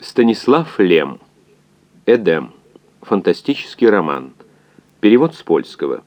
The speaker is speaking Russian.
Станислав Лем. Эдем. Фантастический роман. Перевод с польского.